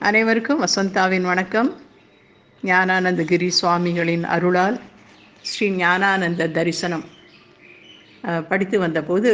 அனைவருக்கும் வசந்தாவின் வணக்கம். ஞானானந்தகிரி சுவாமிகளின் அருளால் ஸ்ரீ ஞானானந்த தரிசனம். படித்து வந்தபோது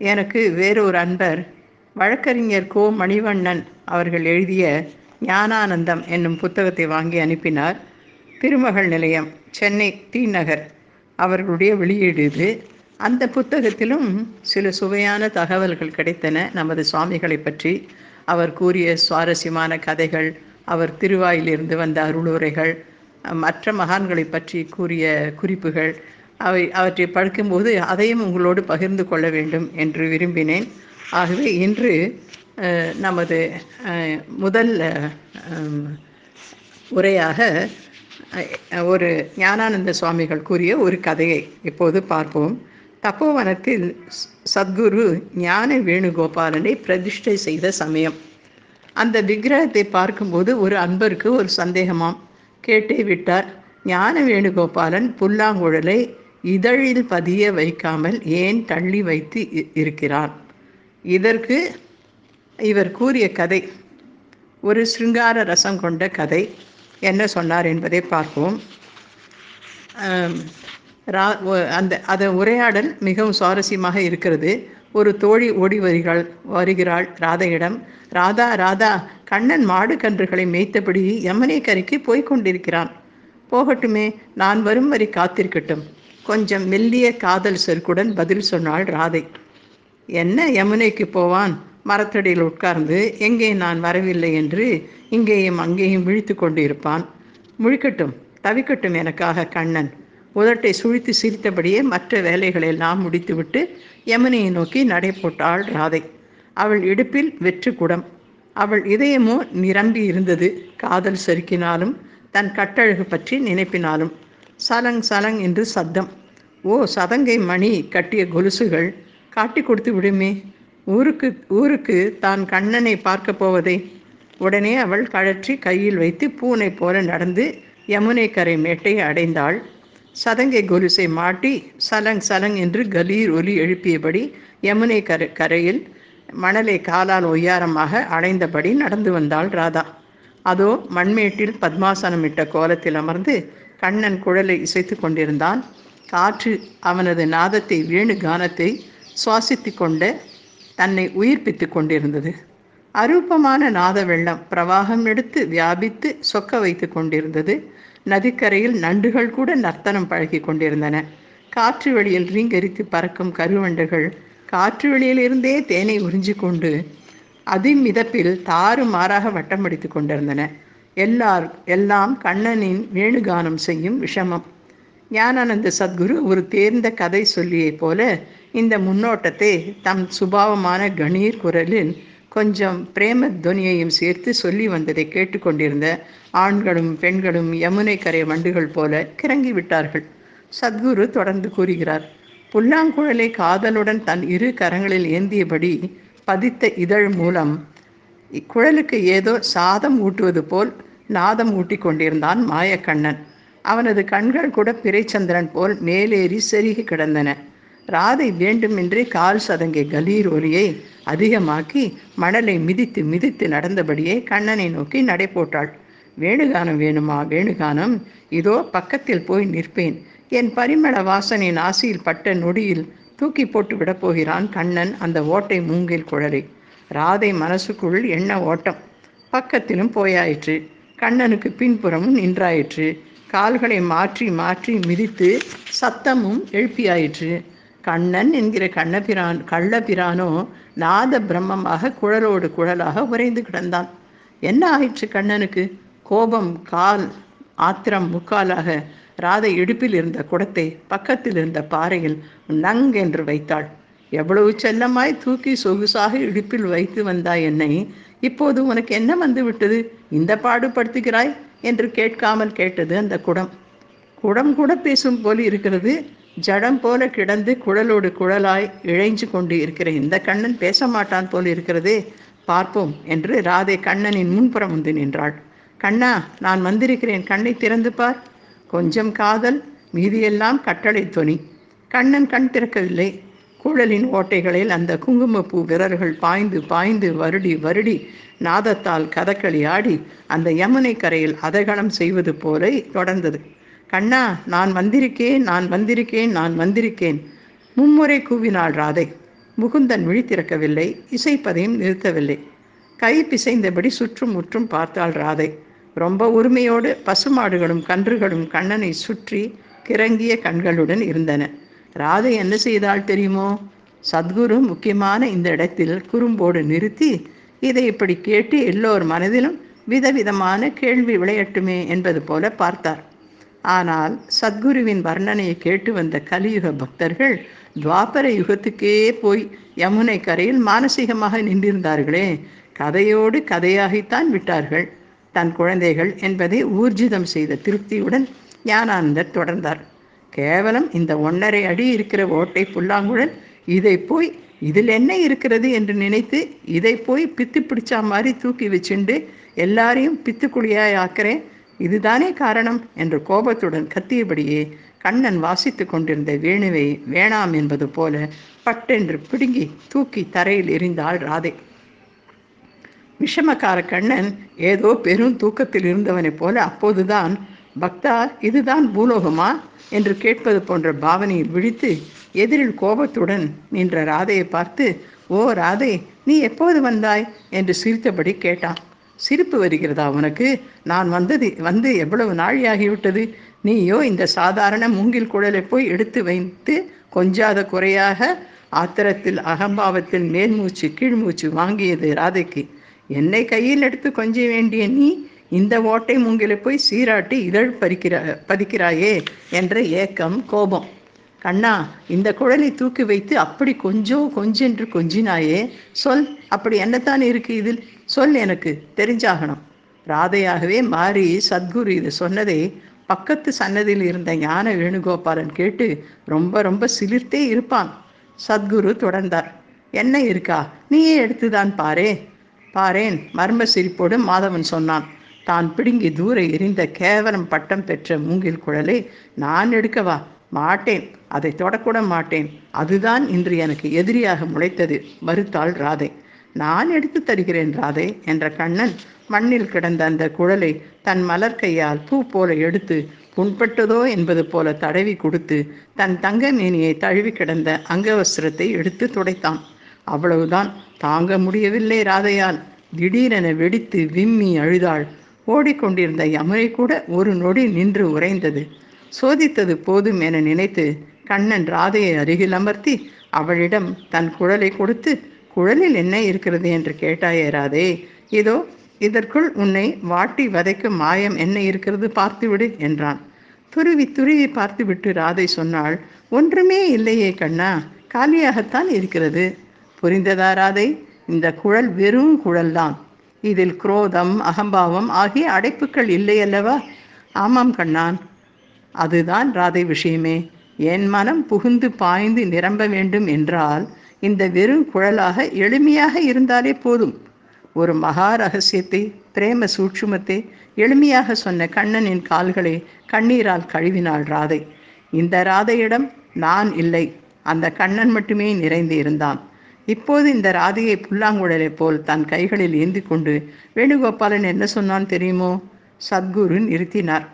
எனக்கு வேறொரு அன்பர் வழக்கறிஞர் கோ மணிவண்ணன் அவர்கள் எழுதிய ஞானானந்தம் என்னும் புத்தகத்தை வாங்கி அனுப்பினார். திருமகள் நிலையம் சென்னை டி நகர் அவர்களுடைய வெளியீடு இது. அந்த புத்தகத்திலும் சில சுவையான தகவல்கள் கிடைத்தன. நமது சுவாமிகளை பற்றி அவர் கூறிய சுவாரஸ்யமான கதைகள் அவர் திருவாயிலிருந்து வந்த அருளுரைகள் மற்ற மகான்களை பற்றி கூறிய குறிப்புகள் அவை அவற்றை படிக்கும்போது அதையும் உங்களோடு பகிர்ந்து கொள்ள வேண்டும் என்று விரும்பினேன். ஆகவே இன்று நமது முதல் உரையாக ஒரு ஞானானந்த சுவாமிகள் கூறிய ஒரு கதையை இப்போது பார்ப்போம். தப்போவனத்தில் சத்குரு ஞான வேணுகோபாலனை பிரதிஷ்டை செய்த சமயம். அந்த விக்கிரகத்தை பார்க்கும்போது ஒரு அன்பருக்கு ஒரு சந்தேகமாம். கேட்டே விட்டார் ஞான வேணுகோபாலன் புல்லாங்குழலை இதழில் பதிய வைக்காமல் ஏன் தள்ளி வைத்து இ- இருக்கிறான்? இதற்கு இவர் கூறிய கதை ஒரு சிருங்கார ரசம் கொண்ட கதை. என்ன சொன்னார் என்பதை பார்ப்போம். ரா- அந்த அந்த உரையாடல் மிகவும் சுவாரஸ்யமாக இருக்கிறது. ஒரு தோழி ஓடி வருகிறாள் வருகிறாள் ராதையிடம். ராதா ராதா கண்ணன் மாடு கன்றுகளை மேய்த்தபடி யமுனை கரைக்கு போய்க் கொண்டிருக்கிறான். போகட்டுமே நான் வரும் வரை காத்திருக்கட்டும். கொஞ்சம் மெல்லிய காதல் செருக்குடன் பதில் சொன்னாள் ராதை. என்ன யமுனைக்கு போவான்? மரத்தடியில் உட்கார்ந்து எங்கே நான் வரவில்லை என்று இங்கேயும் அங்கேயும் விழித்து கொண்டு இருப்பான் முழிக்கட்டும் தவிக்கட்டும் எனக்காக கண்ணன். உதட்டை சுழித்து சிரித்தபடியே மற்ற வேலைகளெல்லாம் முடித்துவிட்டு யமுனையை நோக்கி நடை போட்டாள் ராதை. அவள் இடுப்பில் வெற்று குடம். அவள் இதயமோ நிரம்பி இருந்தது. காதல் செருக்கினாலும் தன் கட்டழகு பற்றி நினைப்பினாலும். சலங் சலங் என்று சத்தம். ஓ சதங்கை மணி கட்டிய கொலுசுகள். காட்டி கொடுத்து விடுமே. ஊருக்கு ஊருக்கு தான் கண்ணனை பார்க்க போவதை. உடனே அவள் கழற்றி கையில் வைத்து பூனை போல நடந்து யமுனை கரை மேட்டை அடைந்தாள். சதங்கை கொலுசை மாட்டி சலங் சலங் என்று கலீர் ஒலி எழுப்பியபடி யமுனை கரை கரையில் மணலை காலால் ஒய்யாரமாக அடைந்தபடி நடந்து வந்தாள் ராதா. அதோ மண்மேட்டில் பத்மாசனமிட்ட கோலத்தில் அமர்ந்து கண்ணன் குழலை இசைத்து கொண்டிருந்தான். காற்று அவனது நாதத்தை வேணு கானத்தை சுவாசித்து கொண்டு தன்னை உயிர்ப்பித்து கொண்டிருந்தது. அரூபமான நாத வெள்ளம் பிரவாகம் எடுத்து வியாபித்து சொக்க வைத்து கொண்டிருந்தது. நதிக்கரையில் நண்டுகள் கூட நர்த்தனம் பழகி கொண்டிருந்தன. காற்று வெளியில் ரீங்கரித்து பறக்கும் கருவண்டுகள் காற்று வெளியிலிருந்தே தேனை உறிஞ்சி கொண்டு அதிமிதப்பில் தாறு மாறாக வட்டமடித்து கொண்டிருந்தன. எல்லார் எல்லாம் கண்ணனின் வேணுகானம் செய்யும் விஷமம். ஞானானந்த சத்குரு ஒரு தேர்ந்த கதை சொல்லியைப் போல இந்த முன்னோட்டத்தை தம் சுபாவமான கணீர் குரலில் கொஞ்சம் பிரேம துவனியையும் சேர்த்து சொல்லி வந்ததை கேட்டுக்கொண்டிருந்த ஆண்களும் பெண்களும் யமுனை கரை வண்டுகள் போல கிறங்கி விட்டார்கள். சத்குரு தொடர்ந்து கூறுகிறார் புல்லாங்குழலை காதலுடன் தன் இரு கரங்களில் ஏந்தியபடி பதித்த இதழ் மூலம் இக்குழலுக்கு ஏதோ சாதம் ஊட்டுவது போல் நாதம் ஊட்டிக் கொண்டிருந்தான் மாயக்கண்ணன். அவனது கண்கள் கூட பிறைச்சந்திரன் போல் மேலேறி செருகி கிடந்தன. ராதை வேண்டுமென்றே கால் சதங்கிய கலீர் ஒலியை அதிகமாக்கி மணலை மிதித்து மிதித்து நடந்தபடியே கண்ணனை நோக்கி நடை போட்டாள் வேணுகானம் வேணுமா? வேணுகானம். இதோ பக்கத்தில் போய் நிற்பேன். என் பரிமள வாசனின் ஆசையில் பட்ட நொடியில் தூக்கி போட்டு விடப் போகிறான் கண்ணன் அந்த ஓட்டை மூங்கில் குழலை ராதை மனசுக்குள் என்ன ஓட்டம்? பக்கத்திலும் போயாயிற்று. கண்ணனுக்கு பின்புறமும் நின்றாயிற்று. கால்களை மாற்றி மாற்றி மிதித்து சத்தமும் எழுப்பியாயிற்று. கண்ணன் என்கிற கண்ணபிரான் கள்ளபிரானோ நாத பிரம்மமாக குழலோடு குழலாக உறைந்து கிடந்தான். என்ன ஆயிற்று கண்ணனுக்கு? கோபம் கால் ஆத்திரம் முக்காலாக ராதை இடுப்பில் இருந்த குடத்தை பக்கத்தில் இருந்த பாறையில் நங் என்று வைத்தாள். எவ்வளவு செல்லமாய் தூக்கி சொகுசாக இடுப்பில் வைத்து வந்தாய் என்னை. இப்போது உனக்கு என்ன வந்து விட்டது? இந்த பாடுபடுத்துகிறாய்? என்று கேட்காமல் கேட்டது அந்த குடம். குடம் கூட பேசும் போல் இருக்கிறது. ஜடம் போல கிடந்து குழலோடு குழலாய் இழைஞ்சு கொண்டு இருக்கிற இந்த கண்ணன் பேச மாட்டான் போல் இருக்கிறதே. பார்ப்போம் என்று ராதே கண்ணனின் முன்புறம் வந்து நின்றாள். கண்ணா நான் வந்திருக்கிறேன். கண்ணை திறந்து பார். கொஞ்சம் காதல் மீதியெல்லாம் கட்டளை தொனி. கண்ணன் கண் திறக்கவில்லை. குழலின் ஓட்டைகளில் அந்த குங்குமப்பூ விரல்கள் பாய்ந்து பாய்ந்து வருடி வருடி நாதத்தால் கதக்களி ஆடி அந்த யமுனை கரையில் அதகலம் செய்வது போல தொடர்ந்தது. கண்ணா நான் வந்திருக்கேன் நான் வந்திருக்கேன் நான் வந்திருக்கேன். மும்முறை கூவினாள் ராதை. முகுந்தன் விழித்திறக்கவில்லை இசைப்பதையும் நிறுத்தவில்லை. கை பிசைந்தபடி சுற்றும் முற்றும் பார்த்தாள் ராதை. ரொம்ப உரிமையோடு பசுமாடுகளும் கன்றுகளும் கண்ணனை சுற்றி கிறங்கிய கண்களுடன் இருந்தன. ராதை என்ன செய்தால் தெரியுமோ? சத்குரு முக்கியமான இந்த இடத்தில் குறும்போடு நிறுத்தி இதை இப்படி கேட்டு எல்லோர் மனதிலும் விதவிதமான கேள்வி விளையட்டுமே என்பது போல பார்த்தார். ஆனால் சத்குருவின் வர்ணனையை கேட்டு வந்த கலியுக பக்தர்கள் துவாபர யுகத்துக்கே போய் யமுனை கரையில் மானசீகமாக நின்றிருந்தார்களே. கதையோடு கதையாகித்தான் விட்டார்கள். தன் குழந்தைகள் என்பதை ஊர்ஜிதம் செய்த திருப்தியுடன் ஞானானந்தர் தொடர்ந்தார். கேவலம் இந்த ஒன்றரை அடி இருக்கிற ஓட்டை புல்லாங்குழல் இதை போய் இதில் என்ன இருக்கிறது என்று நினைத்து இதை போய் பித்து பிடிச்சா மாதிரி தூக்கி வச்சுண்டு எல்லாரையும் பித்துக்குழியாய் ஆக்கிறேன். இதுதானே காரணம்? என்று கோபத்துடன் கத்தியபடியே கண்ணன் வாசித்து கொண்டிருந்த வேணுவை வேணாம் என்பது போல பட்டென்று பிடுங்கி தூக்கி தரையில் எறிந்தாள் ராதை. விஷமக்கார கண்ணன் ஏதோ பெரும் தூக்கத்தில் இருந்தவனைப் போல அப்போதுதான் பக்தா இதுதான் பூலோகமா? என்று கேட்பது போன்ற பாவனையில் விழித்து எதிரில் கோபத்துடன் நின்ற ராதையை பார்த்து ஓ ராதை நீ எப்போது வந்தாய்? என்று சிரித்தபடி கேட்டான். சிரிப்பு வருகிறதா உனக்கு? நான் வந்தது வந்து எவ்வளவு நாழியாகிவிட்டது? நீயோ இந்த சாதாரண மூங்கில் குழலை போய் எடுத்து வைத்து கொஞ்சாத குறையாக ஆத்திரத்தில் அகம்பாவத்தில் மேல்மூச்சு கீழ்மூச்சு வாங்கியது ராதைக்கு. என்னை கையில் எடுத்து கொஞ்ச வேண்டிய நீ இந்த ஓட்டை மூங்கிலை போய் சீராட்டி இதழ் பறிக்கிறா பதிக்கிறாயே என்ற ஏக்கம் கோபம். கண்ணா இந்த குழலை தூக்கி வைத்து அப்படி கொஞ்சம் கொஞ்சென்று கொஞ்சினாயே சொல் அப்படி என்னத்தான் இருக்கு இதில்? சொல் எனக்கு தெரிஞ்சாகணும். ராதையாகவே மாறி சத்குரு இது சொன்னதை பக்கத்து சன்னதியில் இருந்த ஞான வேணுகோபாலன் கேட்டு ரொம்ப ரொம்ப சிலிர்த்தே இருப்பான். சத்குரு தொடர்ந்தார். என்ன இருக்கா? நீயே எடுத்துதான் பாரே. பாரேன் மர்ம சிரிப்போடு மாதவன் சொன்னான். தான் பிடுங்கி தூர எரிந்த கேவலம் பட்டம் பெற்ற மூங்கில் குழலை நான் எடுக்கவா? மாட்டேன். அதை தொடக்கூட மாட்டேன். அதுதான் இன்று எனக்கு எதிரியாக முளைத்தது. மறுத்தாள் ராதை. நான் எடுத்து தருகிறேன் ராதை என்ற கண்ணன் மண்ணில் கிடந்த அந்த குழலை தன் மலர் கையால் பூ போல எடுத்து புண்பட்டதோ என்பது போல தடவி கொடுத்து தன் தங்க மேனியை தழுவி கிடந்த அங்கவஸ்திரத்தை எடுத்து துடைத்தான். அவ்வளவுதான். தாங்க முடியவில்லை ராதையால். திடீரென வெடித்து விம்மி அழுதாள். ஓடிக்கொண்டிருந்த யமுனை கூட ஒரு நொடி நின்று உறைந்தது. சோதித்தது போதும் என நினைத்து கண்ணன் ராதையை அருகில் அமர்த்தி அவளிடம் தன் குழலை கொடுத்து குழலில் என்ன இருக்கிறது? என்று கேட்டாயே ராதே. இதோ இதற்குள் உன்னை வாட்டி வதைக்கும் மாயம் என்ன இருக்கிறது பார்த்துவிடு என்றான். துருவி துருவி பார்த்துவிட்டு ராதை சொன்னாள் ஒன்றுமே இல்லையே கண்ணா காலியாகத்தான் இருக்கிறது. புரிந்ததா ராதை? இந்த குழல் வெறும் குழல்தான். இதில் குரோதம் அகம்பாவம் ஆகிய அடைப்புகள் இல்லை அல்லவா ஆமாம் கண்ணான் அதுதான் ராதை விஷயமே. என் மனம் புகுந்து பாய்ந்து நிரம்ப வேண்டும் என்றால் இந்த வெறும் குழலாக எளிமையாக இருந்தாலே போதும். ஒரு மகா ரகசியத்தை பிரேம சூட்சுமத்தை எளிமையாக சொன்ன கண்ணனின் கால்களை கண்ணீரால் கழுவினாள் ராதை. இந்த ராதையிடம் நான் இல்லை. அந்த கண்ணன் மட்டுமே நிறைந்து இருந்தான். இப்போது இந்த ராதையை புல்லாங்குழலை போல் தன் கைகளில் ஏந்தி கொண்டு வேணுகோபாலன் என்ன சொன்னான் தெரியுமோ? சத்குரு நிறுத்தினார்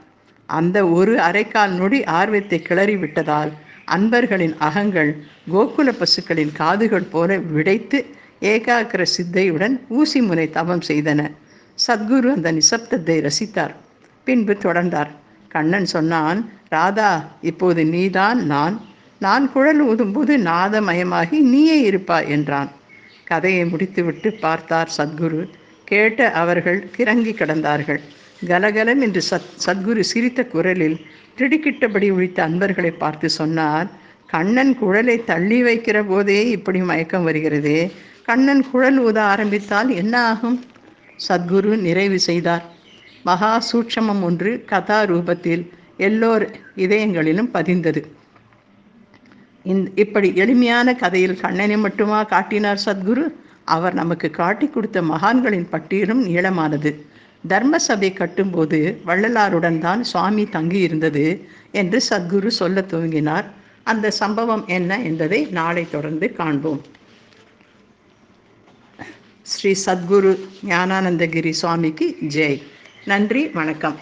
அந்த ஒரு அரைக்கால் நொடி ஆர்வத்தை கிளறி விட்டதால் அன்பர்களின் அகங்கள் கோகுல பசுக்களின் காதுகள் போல விடைத்து ஏகாக்கிர சித்தையுடன் ஊசி முனை தவம் செய்தன. சத்குரு அந்த நிசப்தத்தை ரசித்தார். பின்பு தொடர்ந்தார். கண்ணன் சொன்னான் ராதா இப்போது நீதான் நான். நான் குழல் ஊதும்போது நாதமயமாகி நீயே இருப்பா என்றான். கதையை முடித்துவிட்டு பார்த்தார் சத்குரு. கேட்ட அவர்கள் கிறங்கி கிடந்தார்கள். கலகலம் என்று சத் சத்குரு சிரித்த குரலில் திடுக்கிட்டபடி உழித்த அன்பர்களை பார்த்து சொன்னார் கண்ணன் குழலை தள்ளி வைக்கிற போதே இப்படி மயக்கம் வருகிறதே. கண்ணன் குழல் ஊத ஆரம்பித்தால் என்ன ஆகும்? சத்குரு நிறைவு செய்தார். மகா சூட்சமம் ஒன்று கதா ரூபத்தில் எல்லோர் இதயங்களிலும் பதிந்தது. இந் இப்படி எளிமையான கதையில் கண்ணனை மட்டுமா காட்டினார் சத்குரு? அவர் நமக்கு காட்டி கொடுத்த மகான்களின் பட்டியலும் நீளமானது. தர்ம சபை கட்டும்போது வள்ளலாருடன் தான் சுவாமி தங்கியிருந்தது என்று சத்குரு சொல்ல துவங்கினார். அந்த சம்பவம் என்ன என்பதை நாளை தொடர்ந்து காண்போம். ஸ்ரீ சத்குரு ஞானானந்தகிரி சுவாமிக்கு ஜெய். நன்றி வணக்கம்.